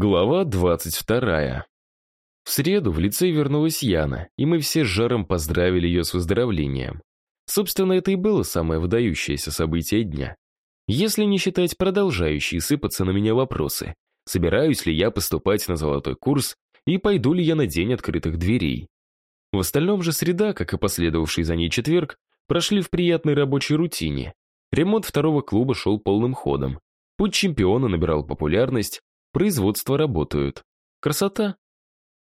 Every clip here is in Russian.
Глава двадцать вторая. В среду в лицей вернулась Яна, и мы все с жаром поздравили ее с выздоровлением. Собственно, это и было самое выдающееся событие дня. Если не считать продолжающие сыпаться на меня вопросы, собираюсь ли я поступать на золотой курс и пойду ли я на день открытых дверей. В остальном же среда, как и последовавший за ней четверг, прошли в приятной рабочей рутине. Ремонт второго клуба шел полным ходом. Путь чемпиона набирал популярность, Производства работают. Красота.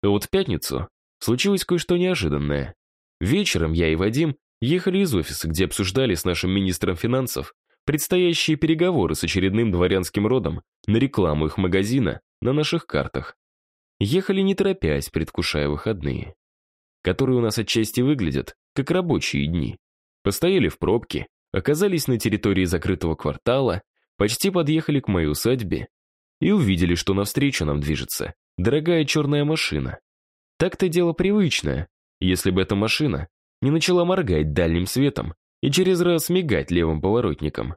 А вот в пятницу случилось кое-что неожиданное. Вечером я и Вадим ехали из офиса, где обсуждали с нашим министром финансов предстоящие переговоры с очередным дворянским родом на рекламу их магазина на наших картах. Ехали не торопясь, предвкушая выходные, которые у нас отчасти выглядят как рабочие дни. Постояли в пробке, оказались на территории закрытого квартала, почти подъехали к моей усадьбе и увидели, что навстречу нам движется дорогая черная машина. Так-то дело привычное, если бы эта машина не начала моргать дальним светом и через раз мигать левым поворотником.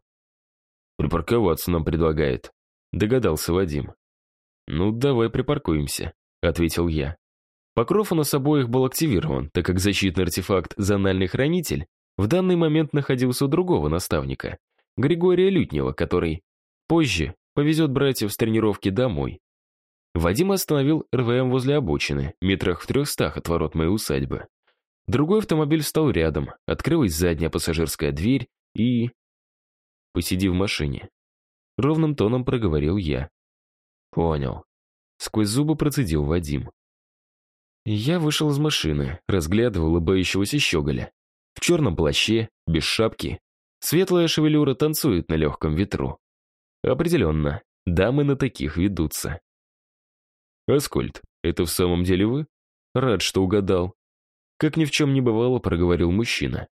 «Припарковаться нам предлагает», — догадался Вадим. «Ну, давай припаркуемся», — ответил я. Покров у нас обоих был активирован, так как защитный артефакт «Зональный хранитель» в данный момент находился у другого наставника, Григория Лютнева, который позже Повезет братьев с тренировки домой. Вадим остановил РВМ возле обочины, метрах в трехстах от ворот моей усадьбы. Другой автомобиль встал рядом, открылась задняя пассажирская дверь и... «Посиди в машине». Ровным тоном проговорил я. «Понял». Сквозь зубы процедил Вадим. Я вышел из машины, разглядывал улыбающегося щеголя. В черном плаще, без шапки. Светлая шевелюра танцует на легком ветру. Определенно, дамы на таких ведутся. «Аскольд, это в самом деле вы?» «Рад, что угадал». Как ни в чем не бывало, проговорил мужчина.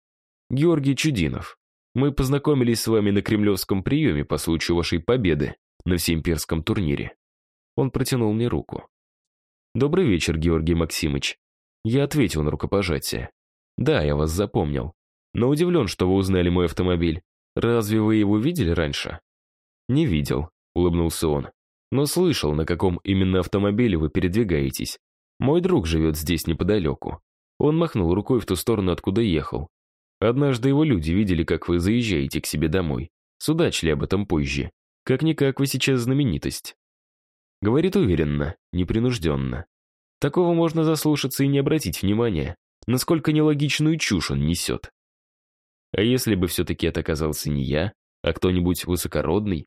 «Георгий Чудинов, мы познакомились с вами на кремлевском приеме по случаю вашей победы на всеимперском турнире». Он протянул мне руку. «Добрый вечер, Георгий Максимыч». Я ответил на рукопожатие. «Да, я вас запомнил. Но удивлен, что вы узнали мой автомобиль. Разве вы его видели раньше?» «Не видел», — улыбнулся он. «Но слышал, на каком именно автомобиле вы передвигаетесь. Мой друг живет здесь неподалеку». Он махнул рукой в ту сторону, откуда ехал. «Однажды его люди видели, как вы заезжаете к себе домой. Судачили об этом позже. Как-никак вы сейчас знаменитость». Говорит уверенно, непринужденно. Такого можно заслушаться и не обратить внимания, насколько нелогичную чушь он несет. А если бы все-таки это оказался не я, а кто-нибудь высокородный,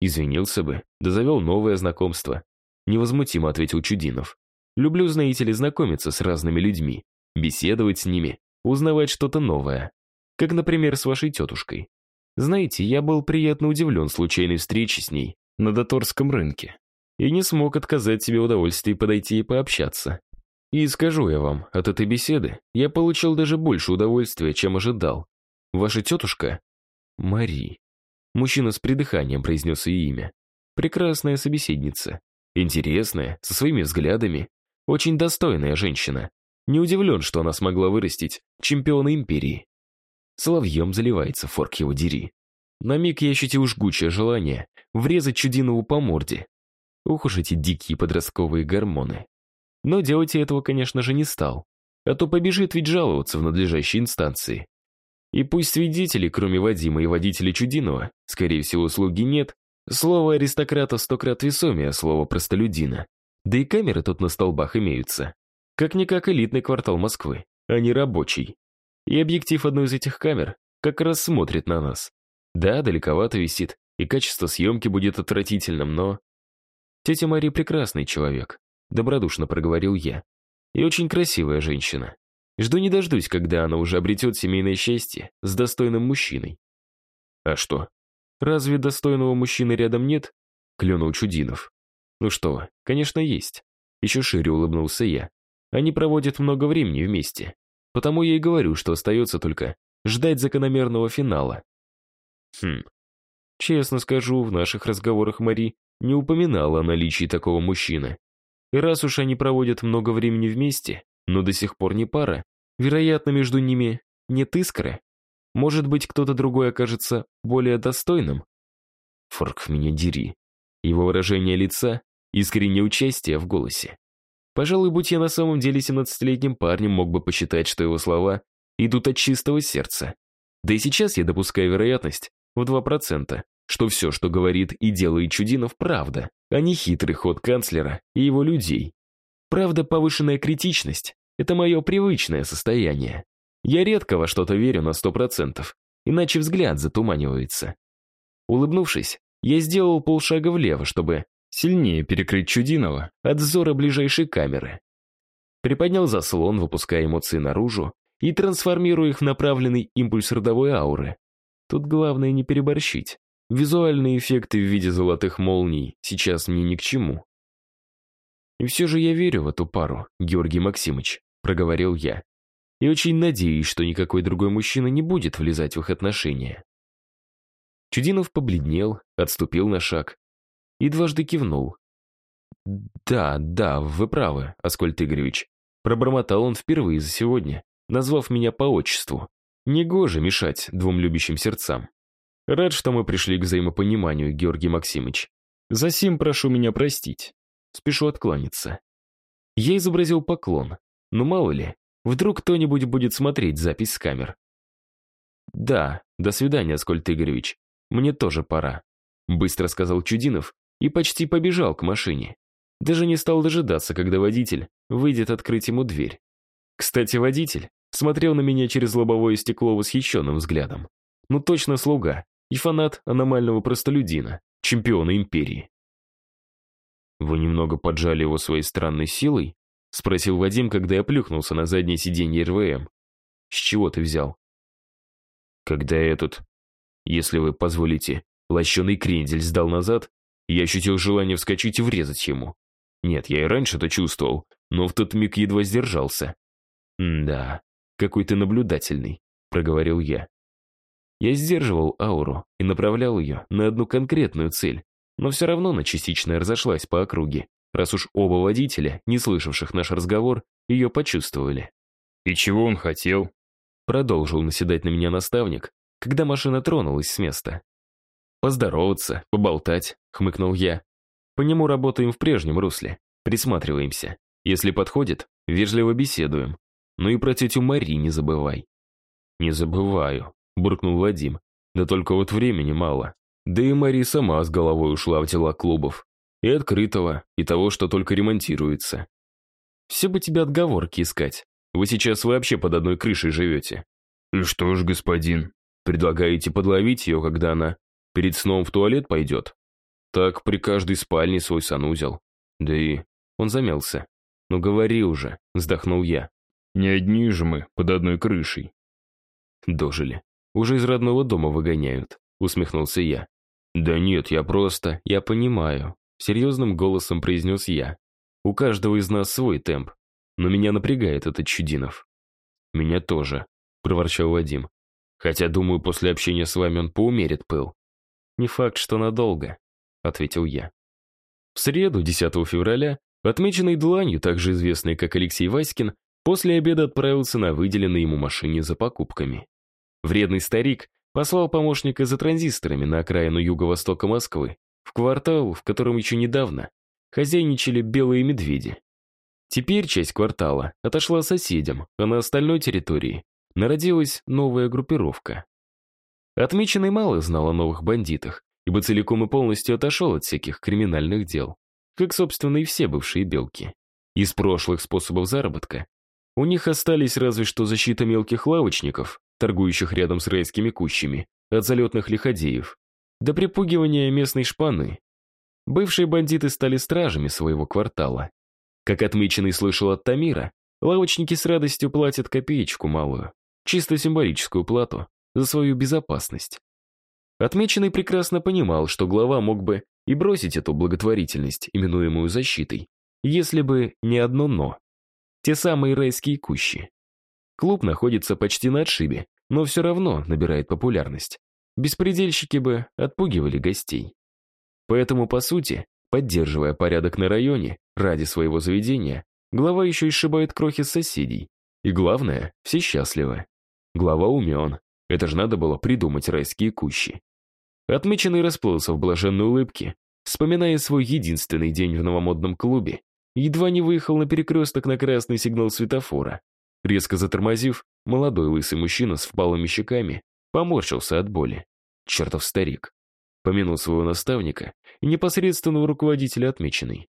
Извинился бы, да завел новое знакомство. Невозмутимо ответил Чудинов. Люблю, знаете ли, знакомиться с разными людьми, беседовать с ними, узнавать что-то новое. Как, например, с вашей тетушкой. Знаете, я был приятно удивлен случайной встречей с ней на Доторском рынке и не смог отказать себе удовольствии подойти и пообщаться. И скажу я вам, от этой беседы я получил даже больше удовольствия, чем ожидал. Ваша тетушка — Мари. Мужчина с придыханием произнес ее имя. Прекрасная собеседница. Интересная, со своими взглядами. Очень достойная женщина. Не удивлен, что она смогла вырастить чемпиона империи. Соловьем заливается, форк его дери. На миг я ощутил жгучее желание врезать Чудинову по морде. Ух уж эти дикие подростковые гормоны. Но делать я этого, конечно же, не стал. А то побежит ведь жаловаться в надлежащей инстанции. И пусть свидетелей, кроме Вадима и водителя Чудинова, скорее всего, слуги нет, слово аристократа сто крат весомее слова простолюдина. Да и камеры тут на столбах имеются. Как-никак элитный квартал Москвы, а не рабочий. И объектив одной из этих камер как раз смотрит на нас. Да, далековато висит, и качество съемки будет отвратительным, но... Тетя Мария прекрасный человек, добродушно проговорил я. И очень красивая женщина. Жду не дождусь, когда она уже обретет семейное счастье с достойным мужчиной. А что? Разве достойного мужчины рядом нет? Клюнул Чудинов. Ну что конечно, есть. Еще шире улыбнулся я. Они проводят много времени вместе. Потому я и говорю, что остается только ждать закономерного финала. Хм. Честно скажу, в наших разговорах Мари не упоминала о наличии такого мужчины. И раз уж они проводят много времени вместе, но до сих пор не пара, вероятно, между ними нет искры. Может быть, кто-то другой окажется более достойным? Форк, меня дери. Его выражение лица искреннее участие в голосе. Пожалуй, будь я на самом деле 17-летним парнем, мог бы посчитать, что его слова идут от чистого сердца. Да и сейчас я допускаю вероятность в 2%, что все, что говорит и делает Чудинов, правда, а не хитрый ход канцлера и его людей. Правда, повышенная критичность — это мое привычное состояние. Я редко во что-то верю на 100%, иначе взгляд затуманивается. Улыбнувшись, я сделал полшага влево, чтобы сильнее перекрыть Чудинова от взора ближайшей камеры. Приподнял заслон, выпуская эмоции наружу и трансформируя их в направленный импульс родовой ауры. Тут главное не переборщить. Визуальные эффекты в виде золотых молний сейчас мне ни к чему. «И все же я верю в эту пару, Георгий Максимович», — проговорил я. «И очень надеюсь, что никакой другой мужчина не будет влезать в их отношения». Чудинов побледнел, отступил на шаг и дважды кивнул. «Да, да, вы правы, Аскольд Игоревич», — пробормотал он впервые за сегодня, назвав меня по отчеству. Негоже мешать двум любящим сердцам. Рад, что мы пришли к взаимопониманию, Георгий Максимович. Засим прошу меня простить. Спешу откланяться. Я изобразил поклон, но мало ли, вдруг кто-нибудь будет смотреть запись с камер. «Да, до свидания, Аскольд Игоревич. Мне тоже пора», — быстро сказал Чудинов и почти побежал к машине. Даже не стал дожидаться, когда водитель выйдет открыть ему дверь. Кстати, водитель смотрел на меня через лобовое стекло восхищенным взглядом. Ну точно слуга и фанат аномального простолюдина, чемпиона империи. «Вы немного поджали его своей странной силой?» — спросил Вадим, когда я плюхнулся на заднее сиденье РВМ. «С чего ты взял?» Когда этот, если вы позволите, лощеный крендель сдал назад, я ощутил желание вскочить и врезать ему. Нет, я и раньше это чувствовал, но в тот миг едва сдержался. «Да, какой ты наблюдательный», — проговорил я. Я сдерживал ауру и направлял ее на одну конкретную цель, но все равно она частично разошлась по округе, раз уж оба водителя, не слышавших наш разговор, ее почувствовали. «И чего он хотел?» Продолжил наседать на меня наставник, когда машина тронулась с места. «Поздороваться, поболтать», — хмыкнул я. «По нему работаем в прежнем русле, присматриваемся. Если подходит, вежливо беседуем. Ну и про тетю Мари не забывай». «Не забываю», — буркнул Вадим. «Да только вот времени мало. Да и Мари сама с головой ушла в дела клубов. И открытого, и того, что только ремонтируется. Все бы тебе отговорки искать. Вы сейчас вообще под одной крышей живете. И что ж, господин, предлагаете подловить ее, когда она перед сном в туалет пойдет? Так при каждой спальне свой санузел. Да и... Он замялся. «Ну говори уже», — вздохнул я. Не одни же мы под одной крышей. Дожили. Уже из родного дома выгоняют, усмехнулся я. Да нет, я просто... Я понимаю. Серьезным голосом произнес я. У каждого из нас свой темп. Но меня напрягает этот Чудинов. Меня тоже, проворчал Вадим. Хотя, думаю, после общения с вами он поумерит пыл. Не факт, что надолго, ответил я. В среду, 10 февраля, отмеченный дланью, также известный как Алексей Васькин, После обеда отправился на выделенной ему машине за покупками. Вредный старик послал помощника за транзисторами на окраину юго-востока Москвы, в квартал, в котором еще недавно хозяйничали белые медведи. Теперь часть квартала отошла соседям, а на остальной территории народилась новая группировка. Отмеченный мало знал о новых бандитах, ибо целиком и полностью отошел от всяких криминальных дел, как, собственно, и все бывшие белки. Из прошлых способов заработка у них остались разве что защита мелких лавочников, торгующих рядом с райскими кущами, от залетных лиходеев, до припугивания местной шпаны. Бывшие бандиты стали стражами своего квартала. Как отмеченный слышал от Тамира, лавочники с радостью платят копеечку малую, чисто символическую плату, за свою безопасность. Отмеченный прекрасно понимал, что глава мог бы и бросить эту благотворительность, именуемую защитой, если бы не одно «но». Те самые райские кущи. Клуб находится почти на отшибе, но все равно набирает популярность. Беспредельщики бы отпугивали гостей. Поэтому, по сути, поддерживая порядок на районе ради своего заведения, глава еще и сшибает крохи с соседей. И главное, все счастливы. Глава умен. Это же надо было придумать райские кущи. Отмеченный расплылся в блаженной улыбке, вспоминая свой единственный день в новомодном клубе, едва не выехал на перекресток на красный сигнал светофора. Резко затормозив, молодой лысый мужчина с впалыми щеками поморщился от боли. Чертов старик. Помянул своего наставника и непосредственного руководителя отмеченный.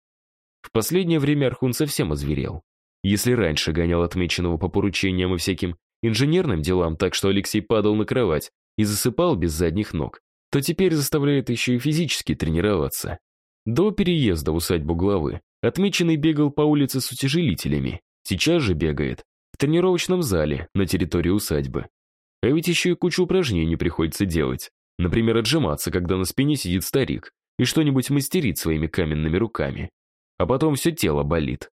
В последнее время Архун совсем озверел. Если раньше гонял отмеченного по поручениям и всяким инженерным делам так, что Алексей падал на кровать и засыпал без задних ног, то теперь заставляет еще и физически тренироваться. До переезда в усадьбу главы отмеченный бегал по улице с утяжелителями, сейчас же бегает в тренировочном зале на территории усадьбы. А ведь еще и кучу упражнений приходится делать. Например, отжиматься, когда на спине сидит старик и что-нибудь мастерит своими каменными руками. А потом все тело болит.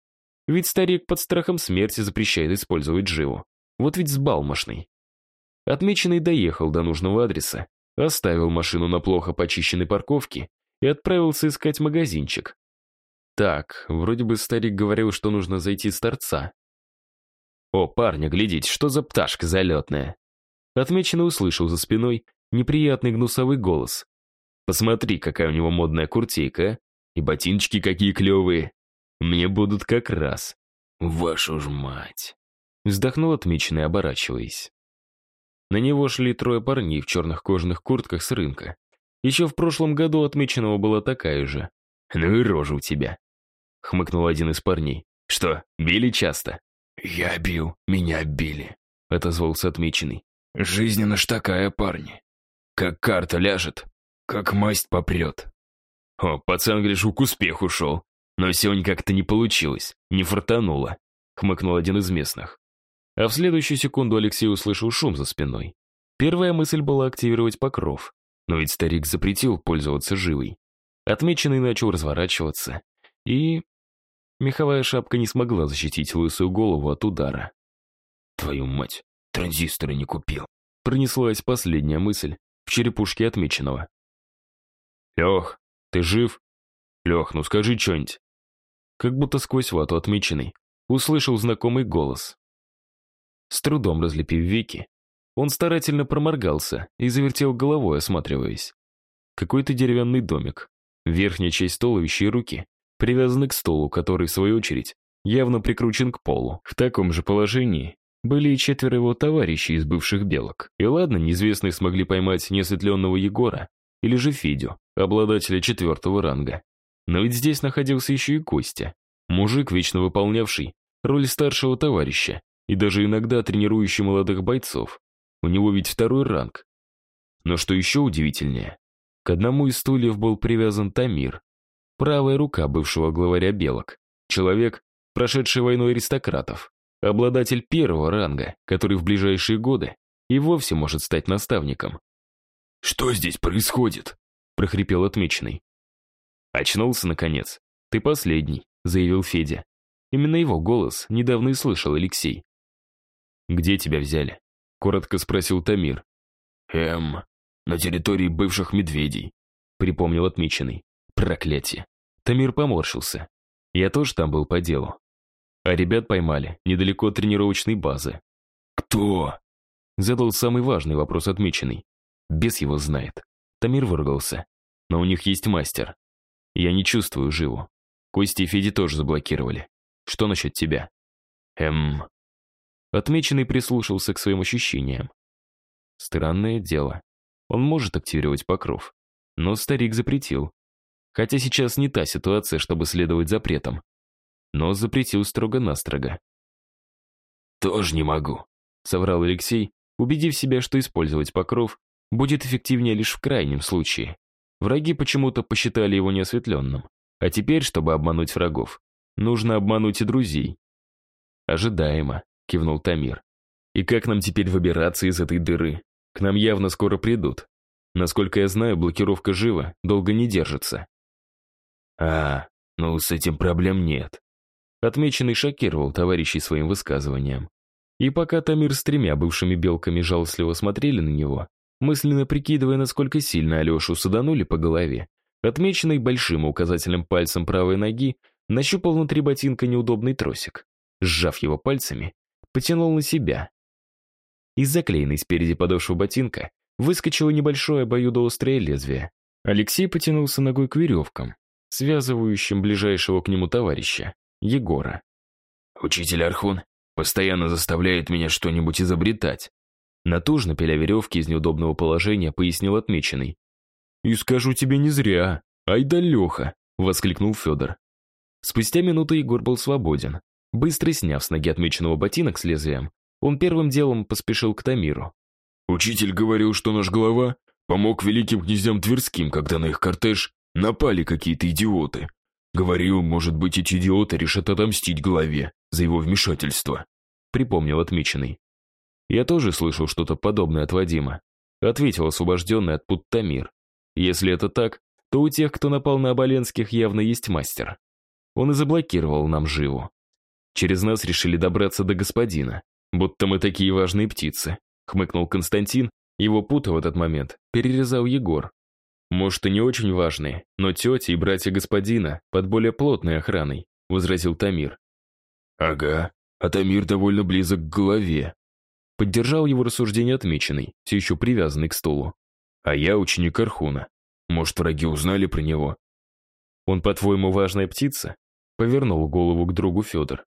Ведь старик под страхом смерти запрещает использовать живу. Вот ведь сбалмошный. Отмеченный доехал до нужного адреса, оставил машину на плохо почищенной парковке и отправился искать магазинчик. Так, вроде бы старик говорил, что нужно зайти с торца. О, парня, глядите, что за пташка залетная. Отмеченный услышал за спиной неприятный гнусовый голос. Посмотри, какая у него модная куртейка, и ботиночки какие клевые. Мне будут как раз. Вашу ж мать. Вздохнул отмеченный, оборачиваясь. На него шли трое парней в черных кожаных куртках с рынка. Еще в прошлом году отмеченного была такая же. «Ну и рожа у тебя», — хмыкнул один из парней. «Что, били часто?» «Я бил, меня били», — отозвался отмеченный. «Жизнь она ж такая, парни. Как карта ляжет, как масть попрет». «О, пацан, гляжу, к успеху шел. Но сегодня как-то не получилось, не фартануло», — хмыкнул один из местных. А в следующую секунду Алексей услышал шум за спиной. Первая мысль была активировать покров. Но ведь старик запретил пользоваться живой. Отмеченный начал разворачиваться. И... Меховая шапка не смогла защитить лысую голову от удара. «Твою мать, транзисторы не купил!» Пронеслась последняя мысль в черепушке отмеченного. «Лех, ты жив? Лех, ну скажи что-нибудь!» Как будто сквозь вату отмеченный, услышал знакомый голос. С трудом разлепив веки, он старательно проморгался и завертел головой, осматриваясь. Какой-то деревянный домик. Верхняя часть туловища и руки привязаны к столу, который, в свою очередь, явно прикручен к полу. В таком же положении были и четверо его товарищей из бывших белок. И ладно, неизвестные смогли поймать неосветленного Егора или же Федю, обладателя четвертого ранга. Но ведь здесь находился еще и Костя, мужик, вечно выполнявший роль старшего товарища и даже иногда тренирующий молодых бойцов. У него ведь второй ранг. Но что еще удивительнее, к одному из стульев был привязан Тамир, правая рука бывшего главаря белок, человек, прошедший войну аристократов, обладатель первого ранга, который в ближайшие годы и вовсе может стать наставником. «Что здесь происходит?» — прохрипел отмеченный. «Очнулся, наконец. Ты последний», — заявил Федя. Именно его голос недавно и слышал Алексей. «Где тебя взяли?» — коротко спросил Тамир. «Эм, на территории бывших медведей», — припомнил отмеченный. «Проклятие!» Тамир поморщился. «Я тоже там был по делу. А ребят поймали, недалеко от тренировочной базы». «Кто?» Задал самый важный вопрос отмеченный. Бес его знает. Тамир выругался. Но у них есть мастер. Я не чувствую живу. Кости и Феди тоже заблокировали. Что насчет тебя? Эм, Отмеченный прислушался к своим ощущениям. Странное дело. Он может активировать покров. Но старик запретил. Хотя сейчас не та ситуация, чтобы следовать запретам. Но запретил строго-настрого. «Тоже не могу», — соврал Алексей, убедив себя, что использовать покров будет эффективнее лишь в крайнем случае. Враги почему-то посчитали его неосветленным. А теперь, чтобы обмануть врагов, нужно обмануть и друзей. Ожидаемо кивнул Тамир. «И как нам теперь выбираться из этой дыры? К нам явно скоро придут. Насколько я знаю, блокировка жива долго не держится». «А, ну с этим проблем нет». Отмеченный шокировал товарищей своим высказыванием. И пока Тамир с тремя бывшими белками жалостливо смотрели на него, мысленно прикидывая, насколько сильно Алешу саданули по голове, отмеченный большим указательным пальцем правой ноги нащупал внутри ботинка неудобный тросик. Сжав его пальцами, потянул на себя. Из заклеенной спереди подошвы ботинка выскочило небольшое обоюдоострое лезвие. Алексей потянулся ногой к веревкам, связывающим ближайшего к нему товарища, Егора. «Учитель Архун постоянно заставляет меня что-нибудь изобретать». Натужно пиля веревки из неудобного положения, пояснил отмеченный. «И скажу тебе не зря. Ай да Леха!» — воскликнул Федор. Спустя минуту Егор был свободен. Быстро сняв с ноги отмеченного ботинок с лезвием, он первым делом поспешил к Тамиру. «Учитель говорил, что наш глава помог великим князьям Тверским, когда на их кортеж напали какие-то идиоты. Говорил, может быть, эти идиоты решат отомстить главе за его вмешательство», — припомнил отмеченный. «Я тоже слышал что-то подобное от Вадима», — ответил освобожденный от пут Тамир. «Если это так, то у тех, кто напал на Оболенских, явно есть мастер. Он и заблокировал нам живу. Через нас решили добраться до господина, будто мы такие важные птицы», — хмыкнул Константин, его пута в этот момент перерезал Егор. «Может, и не очень важные, но тетя и братья господина под более плотной охраной», — возразил Тамир. «Ага, а Тамир довольно близок к голове», Поддержал его рассуждение отмеченный, все еще привязанный к стулу. «А я ученик Архуна. Может, враги узнали про него?» «Он, по-твоему, важная птица?» Повернул голову к другу Федор.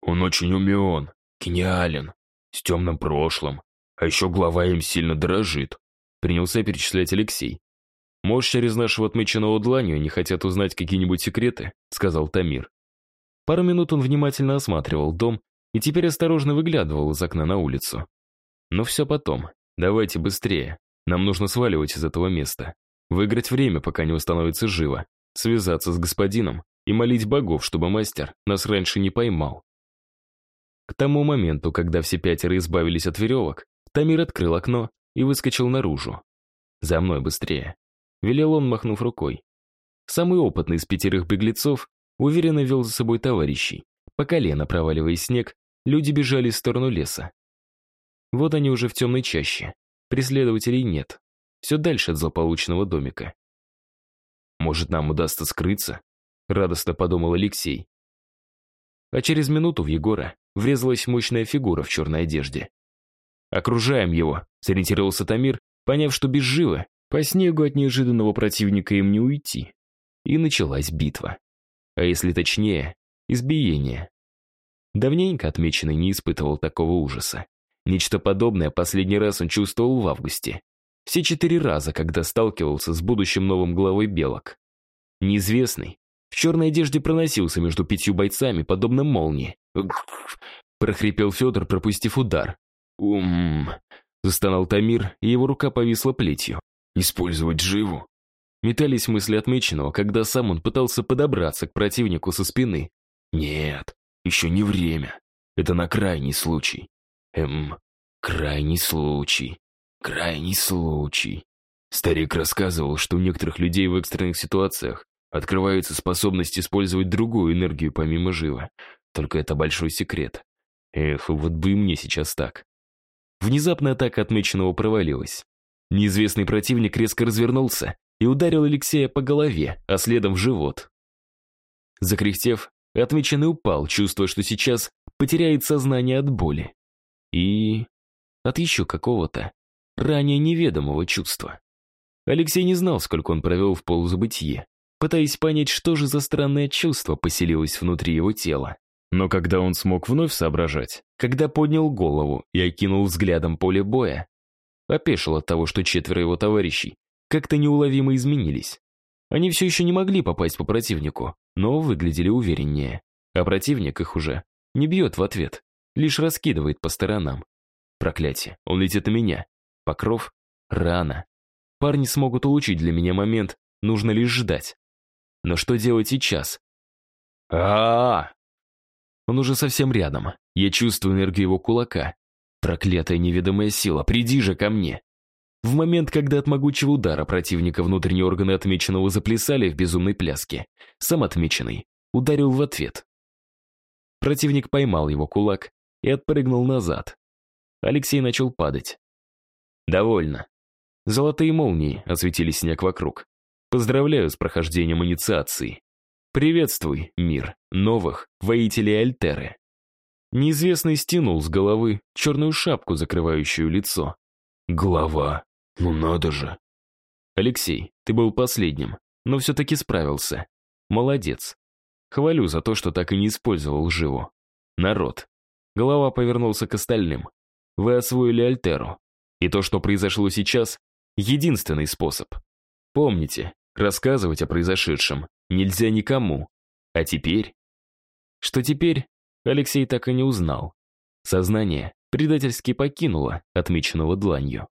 «Он очень умен, гениален, с темным прошлым, а еще глава им сильно дорожит», принялся перечислять Алексей. «Может, через нашего отмеченного дланью не хотят узнать какие-нибудь секреты?» сказал Тамир. Пару минут он внимательно осматривал дом и теперь осторожно выглядывал из окна на улицу. Но все потом. Давайте быстрее. Нам нужно сваливать из этого места. Выиграть время, пока не установится живо. Связаться с господином и молить богов, чтобы мастер нас раньше не поймал. К тому моменту, когда все пятеро избавились от веревок, Тамир открыл окно и выскочил наружу. «За мной быстрее», — велел он, махнув рукой. Самый опытный из пятерых беглецов уверенно вел за собой товарищей, по колено проваливая снег Люди бежали в сторону леса. Вот они уже в темной чаще. Преследователей нет. Все дальше от злополучного домика. «Может, нам удастся скрыться?» — радостно подумал Алексей. А через минуту в Егора врезалась мощная фигура в черной одежде. «Окружаем его», — сориентировался Тамир, поняв, что без живы, по снегу от неожиданного противника им не уйти. И началась битва. А если точнее, избиение. Давненько отмеченный не испытывал такого ужаса. Нечто подобное последний раз он чувствовал в августе. Все четыре раза, когда сталкивался с будущим новым главой белок. Неизвестный в черной одежде проносился между пятью бойцами, подобно молнии. прохрипел Федор, пропустив удар. «Ум...» — застонал Тамир, и его рука повисла плетью. «Использовать живу?» Метались мысли отмеченного, когда сам он пытался подобраться к противнику со спины. «Нет, еще не время. Это на крайний случай. Эм, крайний случай. Крайний случай. Старик рассказывал, что у некоторых людей в экстренных ситуациях открывается способность использовать другую энергию помимо жива. Только это большой секрет. Эх, вот бы мне сейчас так. Внезапно атака отмеченного провалилась. Неизвестный противник резко развернулся и ударил Алексея по голове, а следом в живот. Закряхтев, Отмеченный упал, чувствуя, что сейчас потеряет сознание от боли. И от еще какого-то ранее неведомого чувства. Алексей не знал, сколько он провел в полузабытье, пытаясь понять, что же за странное чувство поселилось внутри его тела. Но когда он смог вновь соображать, когда поднял голову и окинул взглядом поле боя, опешил от того, что четверо его товарищей как-то неуловимо изменились. Они все еще не могли попасть по противнику, но выглядели увереннее. А противник их уже не бьет в ответ, лишь раскидывает по сторонам. Проклятие, он летит на меня. Покров? Рано. Парни смогут улучшить для меня момент, нужно лишь ждать. Но что делать сейчас? а, -а, -а! Он уже совсем рядом. Я чувствую энергию его кулака. Проклятая неведомая сила, приди же ко мне. В момент, когда от могучего удара противника внутренние органы отмеченного заплясали в безумной пляске, сам отмеченный ударил в ответ. Противник поймал его кулак и отпрыгнул назад. Алексей начал падать. «Довольно. Золотые молнии осветили снег вокруг. Поздравляю с прохождением инициации. Приветствуй, мир, новых воителей Альтеры». Неизвестный стянул с головы черную шапку, закрывающую лицо. «Голова», ну надо же. Алексей, ты был последним, но все-таки справился. Молодец. Хвалю за то, что так и не использовал живу. Народ. Голова повернулся к остальным. Вы освоили Альтеру. И то, что произошло сейчас, единственный способ. Помните, рассказывать о произошедшем нельзя никому. А теперь? Что теперь, Алексей так и не узнал. Сознание предательски покинуло отмеченного дланью.